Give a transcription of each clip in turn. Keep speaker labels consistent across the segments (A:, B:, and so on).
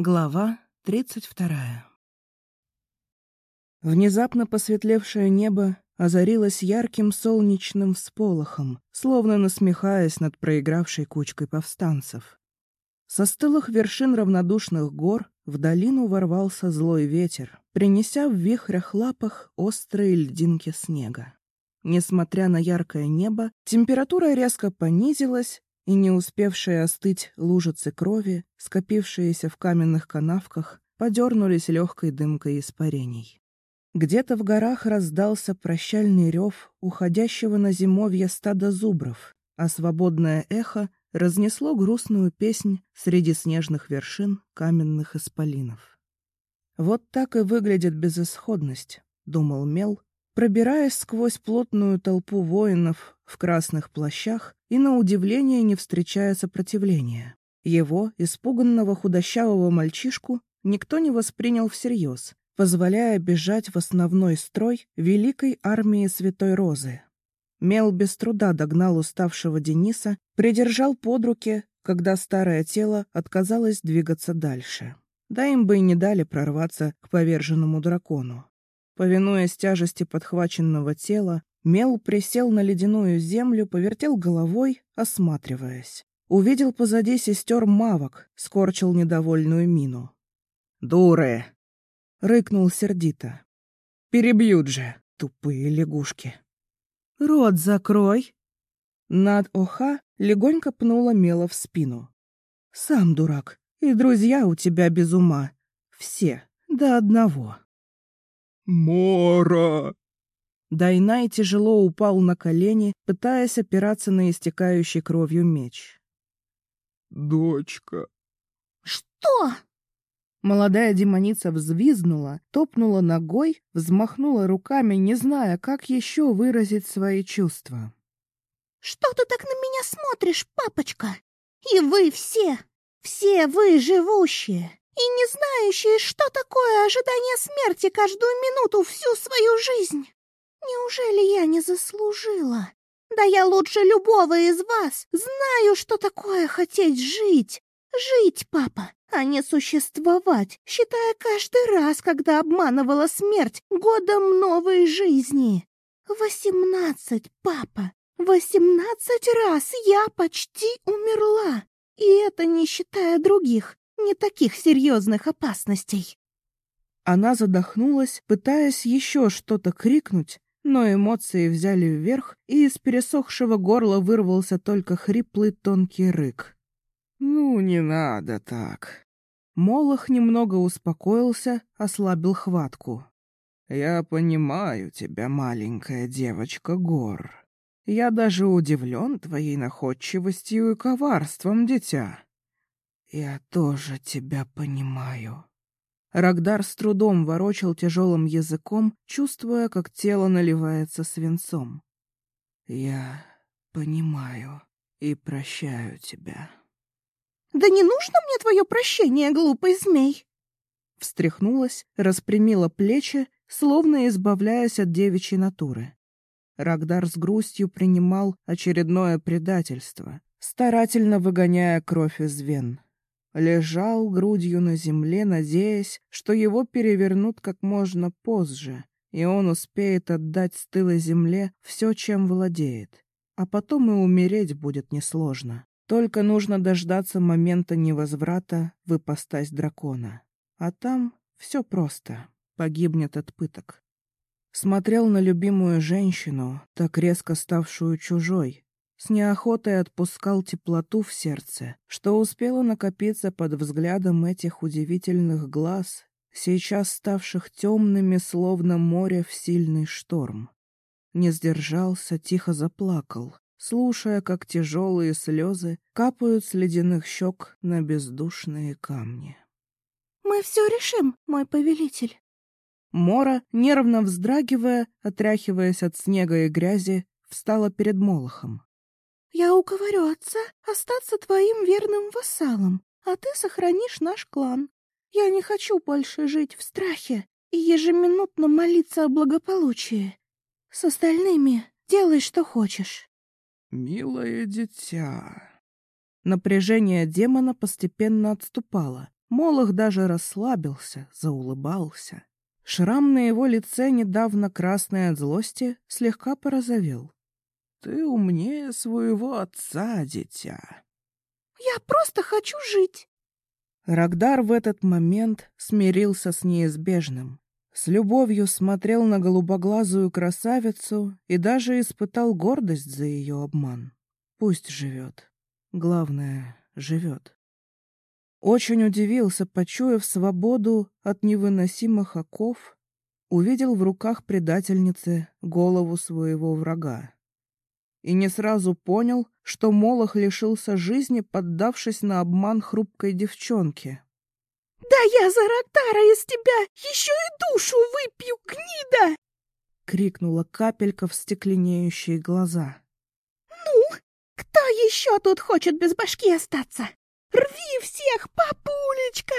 A: Глава тридцать вторая Внезапно посветлевшее небо озарилось ярким солнечным всполохом, словно насмехаясь над проигравшей кучкой повстанцев. Со стылых вершин равнодушных гор в долину ворвался злой ветер, принеся в вихрях лапах острые льдинки снега. Несмотря на яркое небо, температура резко понизилась, и не успевшие остыть лужицы крови, скопившиеся в каменных канавках, подернулись легкой дымкой испарений. Где-то в горах раздался прощальный рев уходящего на зимовье стада зубров, а свободное эхо разнесло грустную песнь среди снежных вершин каменных исполинов. «Вот так и выглядит безысходность», — думал Мел, пробираясь сквозь плотную толпу воинов в красных плащах и, на удивление, не встречая сопротивления. Его, испуганного худощавого мальчишку, никто не воспринял всерьез, позволяя бежать в основной строй великой армии Святой Розы. Мел без труда догнал уставшего Дениса, придержал под руки, когда старое тело отказалось двигаться дальше. Да им бы и не дали прорваться к поверженному дракону. Повинуясь тяжести подхваченного тела, Мел присел на ледяную землю, повертел головой, осматриваясь. Увидел позади сестер мавок, скорчил недовольную мину. «Дуры!» — рыкнул сердито. «Перебьют же, тупые лягушки!» «Рот закрой!» Над Оха легонько пнула Мела в спину. «Сам дурак, и друзья у тебя без ума. Все, до одного».
B: «Мора!»
A: Дайнай тяжело упал на колени, пытаясь опираться на истекающий кровью меч.
B: «Дочка!»
C: «Что?»
A: Молодая демоница взвизгнула, топнула ногой, взмахнула руками, не зная, как еще выразить свои чувства.
C: «Что ты так на меня смотришь, папочка? И вы все, все вы живущие и не знающие, что такое ожидание смерти каждую минуту всю свою жизнь!» Неужели я не заслужила? Да я лучше любого из вас знаю, что такое хотеть жить. Жить, папа, а не существовать, считая каждый раз, когда обманывала смерть годом новой жизни. Восемнадцать, папа, восемнадцать раз я почти умерла. И это не считая других, не таких серьезных опасностей.
A: Она задохнулась, пытаясь еще что-то крикнуть, но эмоции взяли вверх, и из пересохшего горла вырвался только хриплый тонкий рык.
B: «Ну, не надо так».
A: Молох немного успокоился, ослабил хватку.
B: «Я понимаю тебя, маленькая девочка Гор. Я даже удивлен твоей находчивостью и коварством, дитя».
A: «Я тоже тебя понимаю», Рагдар с трудом ворочал тяжелым языком, чувствуя, как тело наливается свинцом. «Я понимаю и прощаю тебя».
C: «Да не нужно мне твое прощение, глупый змей!»
A: Встряхнулась, распрямила плечи, словно избавляясь от девичьей натуры. Рагдар с грустью принимал очередное предательство, старательно выгоняя кровь из вен лежал грудью на земле, надеясь, что его перевернут как можно позже, и он успеет отдать стылой земле все, чем владеет. А потом и умереть будет несложно. Только нужно дождаться момента невозврата в дракона. А там все просто. Погибнет от пыток. Смотрел на любимую женщину, так резко ставшую чужой, с неохотой отпускал теплоту в сердце, что успело накопиться под взглядом этих удивительных глаз, сейчас ставших темными, словно море в сильный шторм. Не сдержался, тихо заплакал, слушая, как тяжелые слезы капают с ледяных щек на бездушные камни.
C: «Мы все решим, мой повелитель».
A: Мора, нервно вздрагивая, отряхиваясь от снега и грязи, встала перед Молохом.
C: Я уговорю отца остаться твоим верным вассалом, а ты сохранишь наш клан. Я не хочу больше жить в страхе и ежеминутно молиться о благополучии. С остальными делай, что хочешь.
B: Милое дитя.
A: Напряжение демона постепенно отступало, Молох даже расслабился, заулыбался. Шрам на его лице, недавно красный от злости, слегка порозовел.
B: «Ты умнее своего отца, дитя».
C: «Я просто хочу жить».
A: Рагдар в этот момент смирился с неизбежным. С любовью смотрел на голубоглазую красавицу и даже испытал гордость за ее обман. Пусть живет. Главное, живет. Очень удивился, почуяв свободу от невыносимых оков, увидел в руках предательницы голову своего врага. И не сразу понял, что Молох лишился жизни, поддавшись на обман хрупкой девчонки.
C: «Да я за Рактара из тебя еще и душу выпью, гнида!»
A: — крикнула капелька в стекленеющие глаза.
C: «Ну, кто еще тут хочет без башки остаться? Рви всех, папулечка!»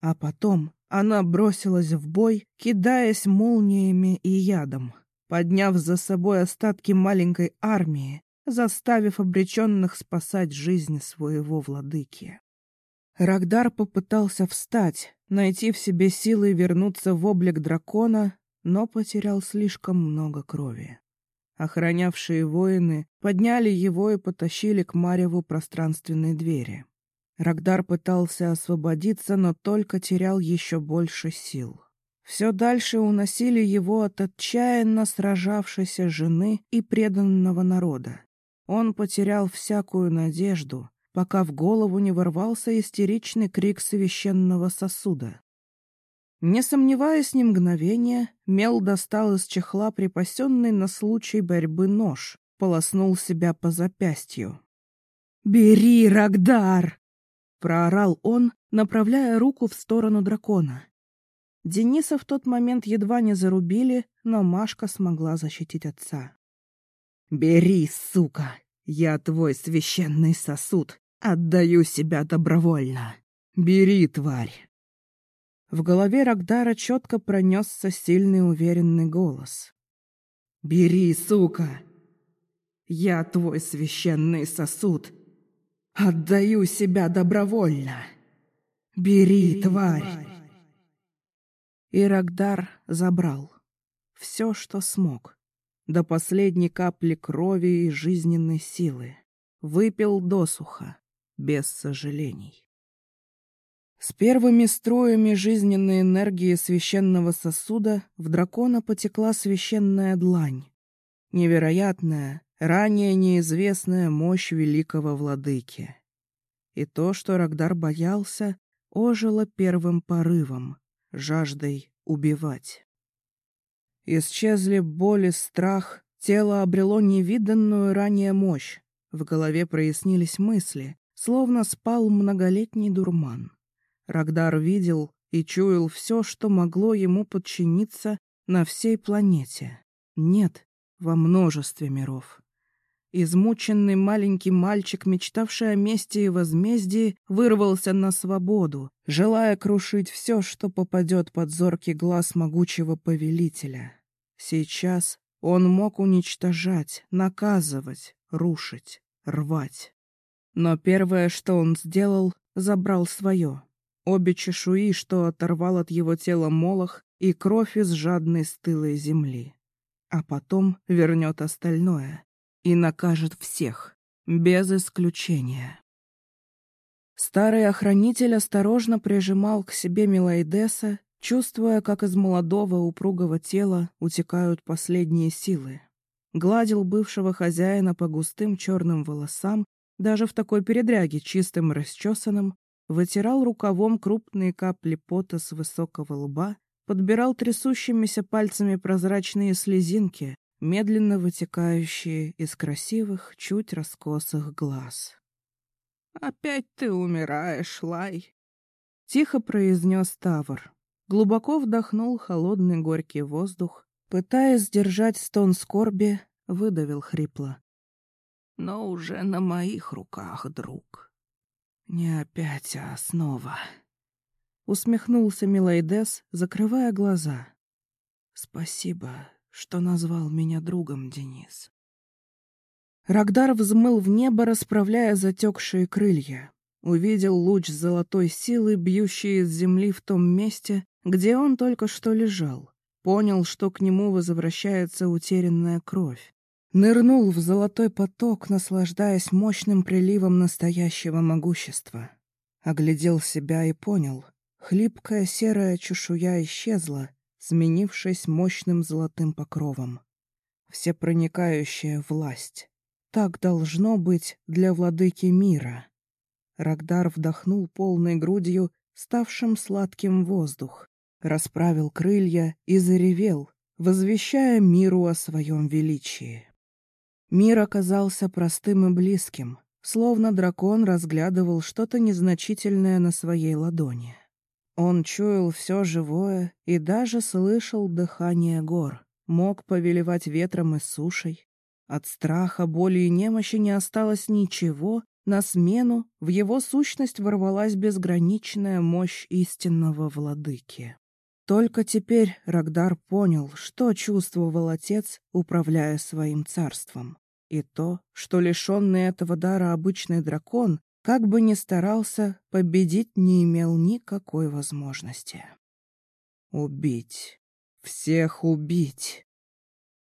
A: А потом она бросилась в бой, кидаясь молниями и ядом, подняв за собой остатки маленькой армии, заставив обреченных спасать жизнь своего владыки. Рагдар попытался встать, найти в себе силы вернуться в облик дракона, но потерял слишком много крови. Охранявшие воины подняли его и потащили к Мареву пространственной двери. Рагдар пытался освободиться, но только терял еще больше сил. Все дальше уносили его от отчаянно сражавшейся жены и преданного народа. Он потерял всякую надежду, пока в голову не ворвался истеричный крик священного сосуда. Не сомневаясь ни мгновения, Мел достал из чехла припасенный на случай борьбы нож, полоснул себя по запястью. «Бери, Рагдар!» проорал он, направляя руку в сторону дракона. Дениса в тот момент едва не зарубили, но Машка смогла защитить отца. «Бери, сука! Я твой священный сосуд! Отдаю себя добровольно! Бери, тварь!» В голове Рагдара четко пронесся сильный уверенный голос. «Бери, сука! Я твой священный сосуд! Отдаю себя добровольно. Бери, тварь. И Рагдар забрал все, что смог, до последней капли крови и жизненной силы. Выпил досуха, без сожалений. С первыми строями жизненной энергии священного сосуда в дракона потекла священная длань. Невероятная, ранее неизвестная мощь великого владыки. И то, что Рагдар боялся, ожило первым порывом, жаждой убивать. Исчезли боль и страх, тело обрело невиданную ранее мощь, в голове прояснились мысли, словно спал многолетний дурман. Рагдар видел и чуял все, что могло ему подчиниться на всей планете. Нет, во множестве миров. Измученный маленький мальчик, мечтавший о мести и возмездии, вырвался на свободу, желая крушить все, что попадет под зоркий глаз могучего повелителя. Сейчас он мог уничтожать, наказывать, рушить, рвать. Но первое, что он сделал, забрал свое. Обе чешуи, что оторвал от его тела молох, и кровь из жадной стылой земли. А потом вернет остальное, и накажет всех, без исключения. Старый охранитель осторожно прижимал к себе Милайдеса, чувствуя, как из молодого упругого тела утекают последние силы. Гладил бывшего хозяина по густым черным волосам, даже в такой передряге чистым расчесанным, вытирал рукавом крупные капли пота с высокого лба, подбирал трясущимися пальцами прозрачные слезинки, медленно вытекающие из красивых, чуть раскосых глаз. «Опять ты умираешь, Лай!» — тихо произнес Тавр. Глубоко вдохнул холодный горький воздух, пытаясь сдержать стон скорби, выдавил хрипло. «Но уже на моих руках, друг. Не опять, а снова». Усмехнулся Милайдес, закрывая глаза. «Спасибо, что назвал меня другом, Денис. Рагдар взмыл в небо, расправляя затекшие крылья. увидел луч золотой силы, бьющий из земли в том месте, где он только что лежал. Понял, что к нему возвращается утерянная кровь. Нырнул в золотой поток, наслаждаясь мощным приливом настоящего могущества. Оглядел себя и понял. Хлипкая серая чешуя исчезла, сменившись мощным золотым покровом. Всепроникающая власть. Так должно быть для владыки мира. Рагдар вдохнул полной грудью, ставшим сладким воздух, расправил крылья и заревел, возвещая миру о своем величии. Мир оказался простым и близким, словно дракон разглядывал что-то незначительное на своей ладони. Он чуял все живое и даже слышал дыхание гор, мог повелевать ветром и сушей. От страха, боли и немощи не осталось ничего, на смену в его сущность ворвалась безграничная мощь истинного владыки. Только теперь Рагдар понял, что чувствовал отец, управляя своим царством, и то, что лишенный этого дара обычный дракон как бы ни старался, победить не имел никакой возможности. Убить. Всех убить.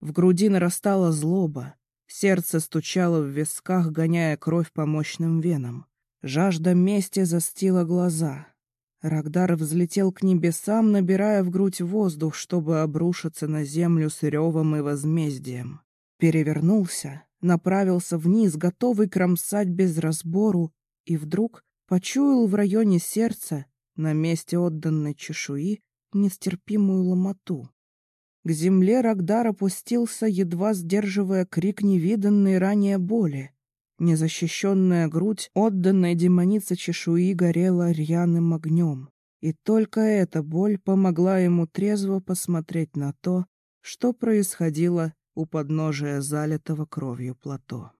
A: В груди нарастала злоба. Сердце стучало в висках, гоняя кровь по мощным венам. Жажда мести застила глаза. Рагдар взлетел к небесам, набирая в грудь воздух, чтобы обрушиться на землю с ревом и возмездием. Перевернулся, направился вниз, готовый кромсать без разбору, и вдруг почуял в районе сердца, на месте отданной чешуи, нестерпимую ломоту. К земле Рагдар опустился, едва сдерживая крик невиданной ранее боли. Незащищенная грудь, отданная демонице чешуи, горела рьяным огнем. И только эта боль помогла ему трезво посмотреть на то, что происходило у подножия залитого кровью плато.